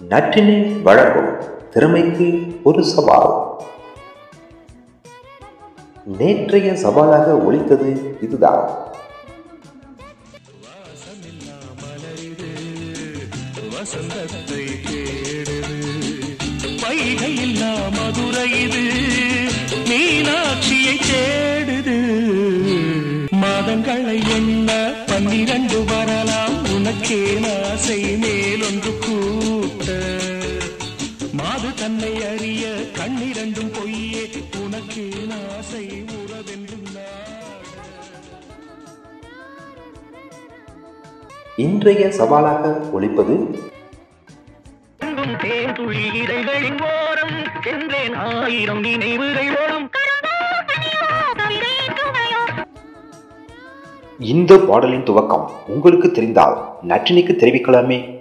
நற்றினை வழங்கும் திறமைக்கு ஒரு சவால். நேற்றைய சவாலாக ஒழித்தது இதுதான். வசந்தத்தை தேடுது வைகை மதுரை இது மீனாட்சியை தேடுது. மாதங்களை என்ன பன்னிரண்டு வரலாம் உனக்கே ஆசை மேலொன்று கூ தன்னை அறிய கண்ணிரண்டும் பொய்யே. உனக்கே ஆசை உறவென்று நாட. இன்றைய சவாலாக ஒழிப்பது ஓரம் சென்றேன் ஆயிரம் நினைவுகள் ஓரம் இந்த பாடலின் துவக்கம் உங்களுக்கு தெரிந்தால் நற்றினைக்கு தெரிவிக்கலாமே.